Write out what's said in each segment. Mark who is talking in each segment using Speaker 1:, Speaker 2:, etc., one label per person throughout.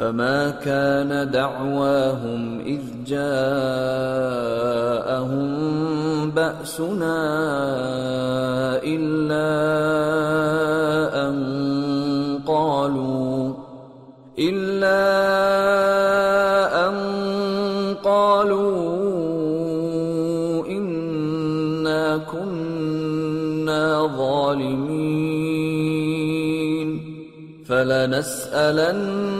Speaker 1: فما كان دعواهم اذ جاءهم باسنا الا ان قالوا الا ان قالوا انا كنا ظالمين فلنسالن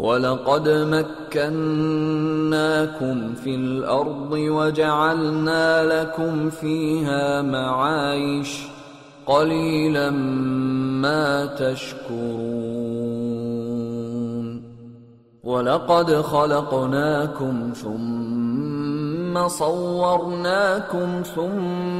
Speaker 1: ولقد مكناكم في الأرض وجعلنا لكم فيها معايش قليلا ما تشكرون ولقد خلقناكم ثم صورناكم ثم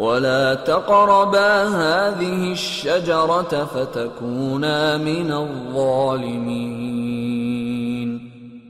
Speaker 1: ولا تقربا هذه الشجرة فتكونا من الظالمين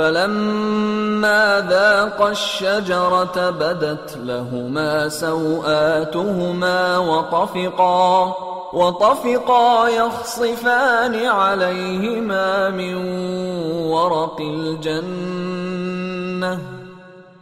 Speaker 1: فلما ذاقا الشجرة بدت لهما سوآتهما وطفقا وطفقا يخصفان عليهما من ورق الجنة.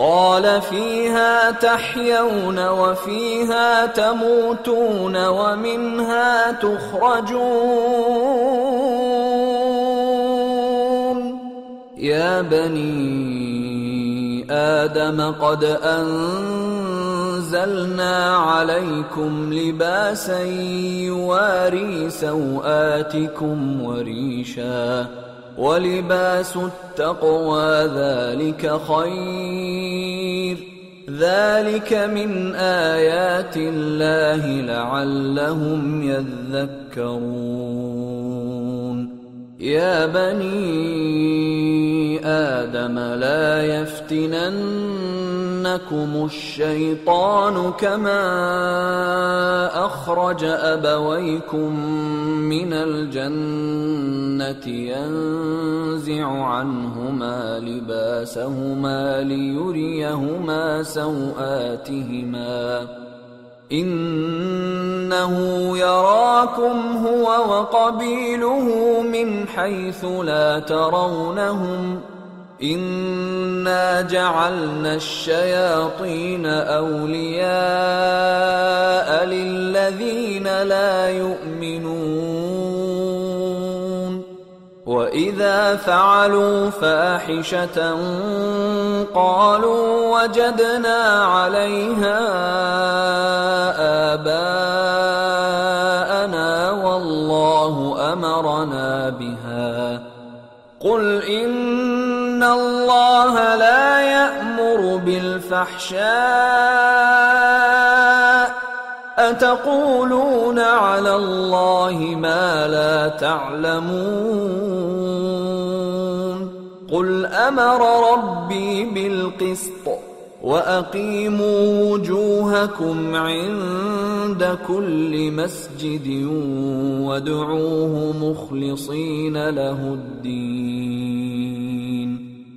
Speaker 1: قال فيها تحيون وفيها تموتون ومنها تخرجون. يا بني آدم قد أنزلنا عليكم لباسا يواري سوآتكم وريشا. ولباس التقوى ذلك خير. ذلك من آيات الله لعلهم يذكرون. يا بني آدم لا يفتننكم الشيطان كما أخرج أبويكم من الجنة ينزع عنهما لباسهما ليريهما سوآتهما. إنه يراكم هو وقبيله من حيث لا ترونهم انا جعلنا الشياطين اولياء للذين لا يؤمنون واذا فعلوا فاحشه قالوا وجدنا عليها اباءنا والله امرنا بها قل ان الله لا يامر بالفحشاء اتقولون على الله ما لا تعلمون قل أمر ربي بالقسط واقيموا وجوهكم عند كل مسجد وادعوه مخلصين له الدين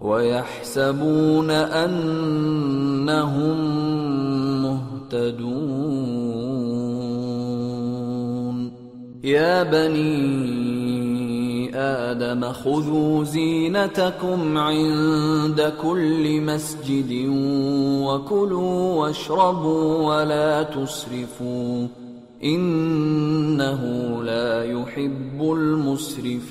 Speaker 1: ويحسبون أنهم مهتدون. يا بني آدم خذوا زينتكم عند كل مسجد وكلوا واشربوا ولا تسرفوا. إنه لا يحب المسرفين.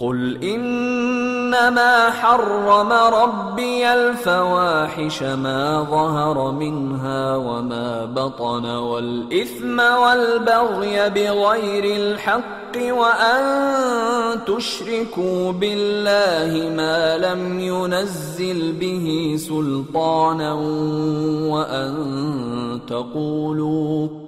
Speaker 1: قل انما حرم ربي الفواحش ما ظهر منها وما بطن والاثم والبغي بغير الحق وان تشركوا بالله ما لم ينزل به سلطانا وان تقولوا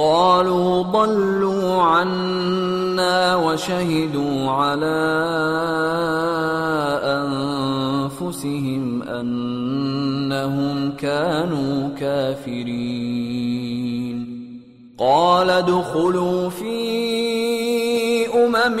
Speaker 1: قالوا ضلوا عنا وشهدوا على أنفسهم أنهم كانوا كافرين. قال ادخلوا في أمم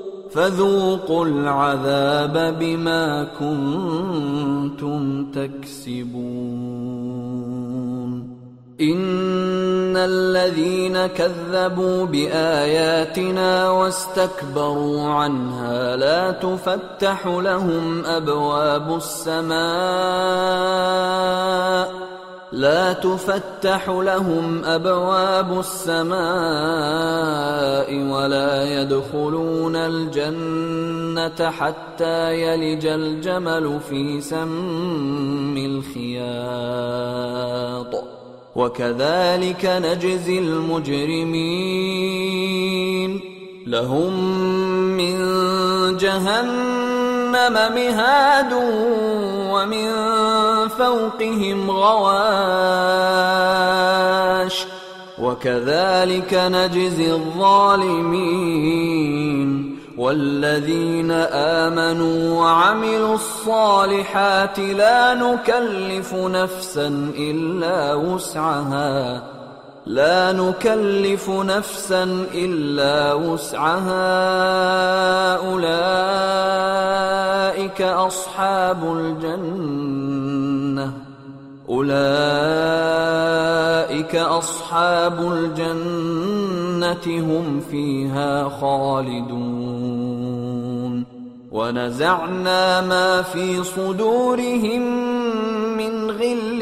Speaker 1: فذوقوا العذاب بما كنتم تكسبون. إن الذين كذبوا بآياتنا واستكبروا عنها لا تفتح لهم أبواب السماء لا تفتح لهم أبواب السماء ولا يدخلون الجنة حتى يلج الجمل في سم الخياط. وكذلك نجزي المجرمين. لهم من جهنم مهاد ومن فوقهم غواش وكذلك نجزي الظالمين والذين آمنوا وعملوا الصالحات لا نكلف نفسا إلا وسعها لا نكلف نفسا إلا وسعها. أولئك أصحاب الجنة. أولئك أصحاب الجنة هم فيها خالدون. ونزعنا ما في صدورهم من غل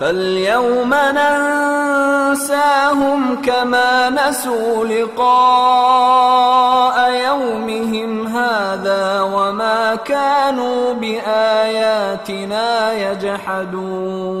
Speaker 1: فاليوم ننساهم كما نسوا لقاء يومهم هذا وما كانوا بآياتنا يجحدون.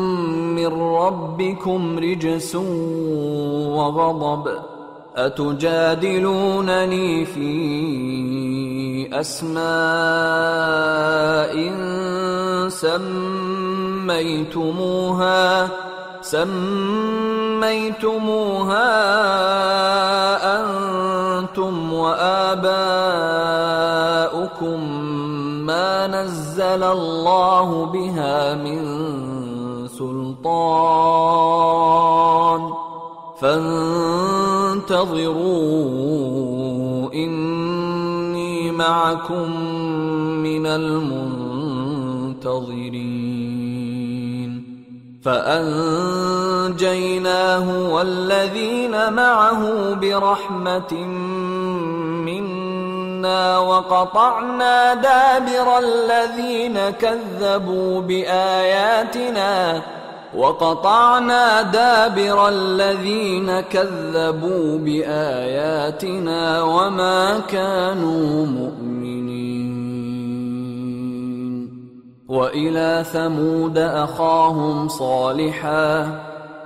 Speaker 1: من ربكم رجس وغضب أتجادلونني في أسماء سميتموها سميتموها أنتم وآباؤكم ما نزل الله بها من سلطان. فانتظروا إني معكم من المنتظرين. فأنجيناه والذين معه برحمة منا وقطعنا دابر الذين كذبوا باياتنا وقطعنا دابر الذين كذبوا باياتنا وما كانوا مؤمنين والى ثمود اخاهم صالحا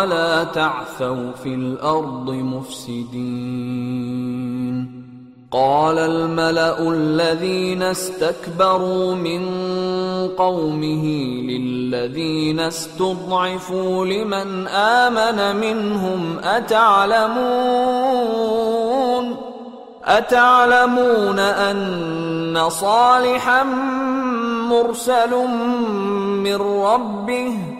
Speaker 1: ولا تعثوا في الأرض مفسدين. قال الملأ الذين استكبروا من قومه للذين استضعفوا لمن آمن منهم أتعلمون؟ أتعلمون أن صالحا مرسل من ربه؟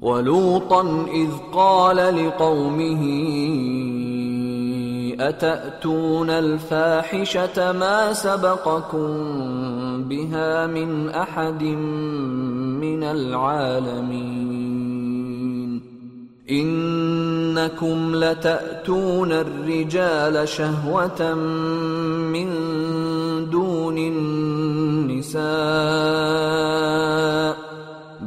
Speaker 1: ولوطا إذ قال لقومه أتأتون الفاحشة ما سبقكم بها من أحد من العالمين؟ إنكم لتأتون الرجال شهوة من دون النساء.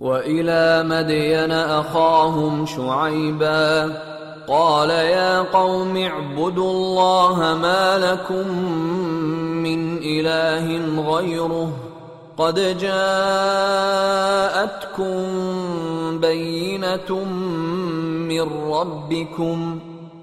Speaker 1: وإلى مدين أخاهم شعيبا قال يا قوم اعبدوا الله ما لكم من إله غيره قد جاءتكم بينة من ربكم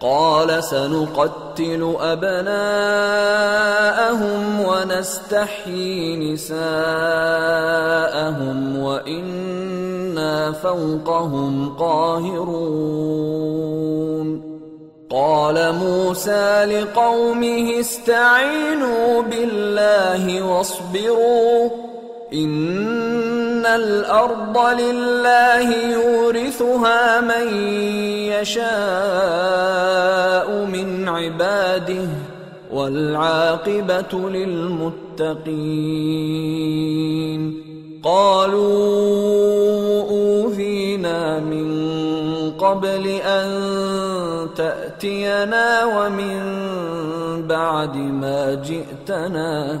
Speaker 1: قال سنقتل أبناءهم ونستحيي نساءهم وإنا فوقهم قاهرون. قال موسى لقومه استعينوا بالله واصبروا. إن الأرض لله يورثها من يشاء من عباده والعاقبة للمتقين. قالوا أوذينا من قبل أن تأتينا ومن بعد ما جئتنا.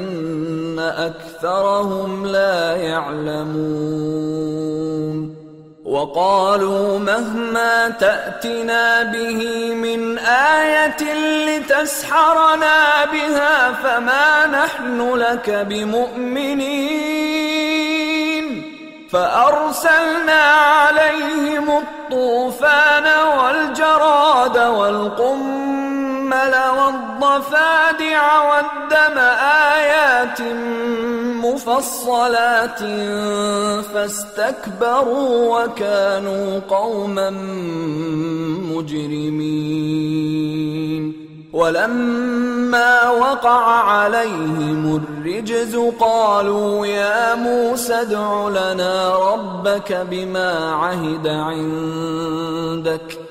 Speaker 1: أكثرهم لا يعلمون. وقالوا مهما تأتنا به من آية لتسحرنا بها فما نحن لك بمؤمنين. فأرسلنا عليهم الطوفان والجراد والقمل والضفادع والدم آيات مفصلات فاستكبروا وكانوا قوما مجرمين. ولما وقع عليهم الرجز قالوا يا موسى ادع لنا ربك بما عهد عندك.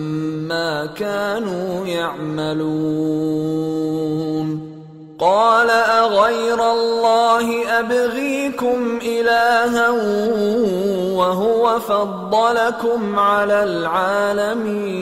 Speaker 1: كانوا يعملون. قال أغير الله أبغيكم إلها وهو فضلكم على العالمين.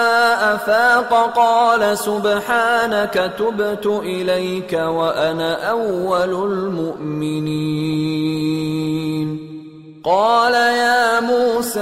Speaker 1: افاق قال سبحانك تبت اليك وأنا اول المؤمنين قال يا موسى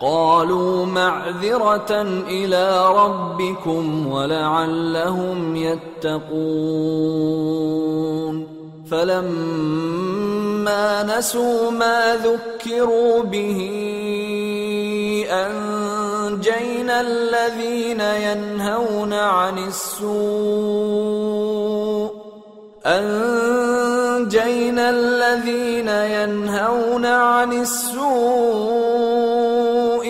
Speaker 1: قالوا معذرة إلى ربكم ولعلهم يتقون. فلما نسوا ما ذكروا به أنجينا الذين ينهون عن السوء. أنجينا الذين ينهون عن السوء.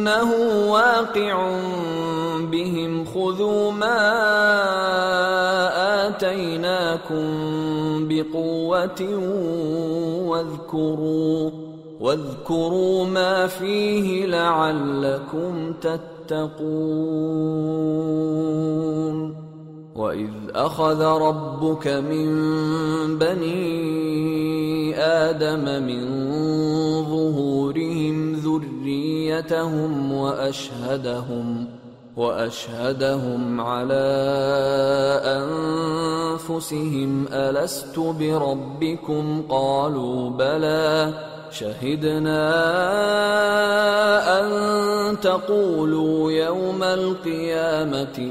Speaker 1: إنه واقع بهم خذوا ما آتيناكم بقوة واذكروا واذكروا ما فيه لعلكم تتقون. واذ اخذ ربك من بني آدم من ظهورهم ذريتهم واشهدهم واشهدهم على انفسهم الست بربكم قالوا بلى شهدنا ان تقولوا يوم القيامه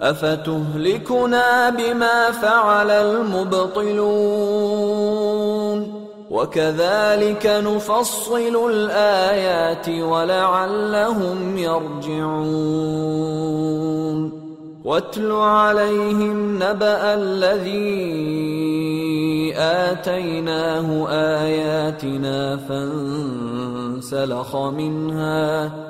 Speaker 1: افتهلكنا بما فعل المبطلون وكذلك نفصل الايات ولعلهم يرجعون واتل عليهم نبا الذي اتيناه اياتنا فانسلخ منها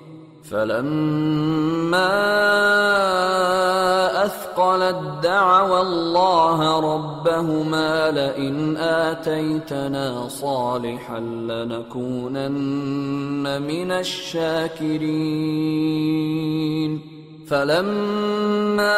Speaker 1: فلما أثقلت دعوا الله ربهما لئن آتيتنا صالحا لنكونن من الشاكرين. فلما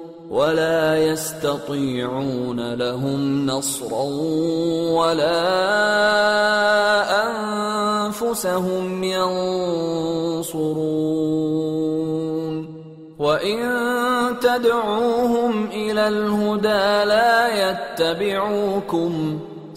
Speaker 1: ولا يستطيعون لهم نصرا ولا أنفسهم ينصرون. وإن تدعوهم إلى الهدى لا يتبعوكم.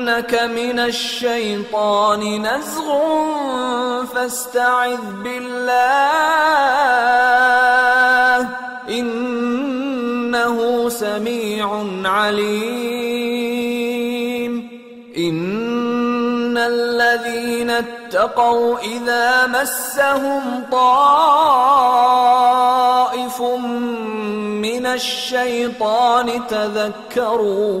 Speaker 1: ينزغنك من الشيطان نزغ فاستعذ بالله إنه سميع عليم. إن الذين اتقوا إذا مسهم طائف من الشيطان تذكروا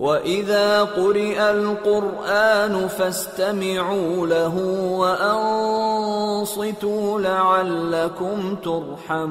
Speaker 1: واذا قرئ القران فاستمعوا له وانصتوا لعلكم ترحمون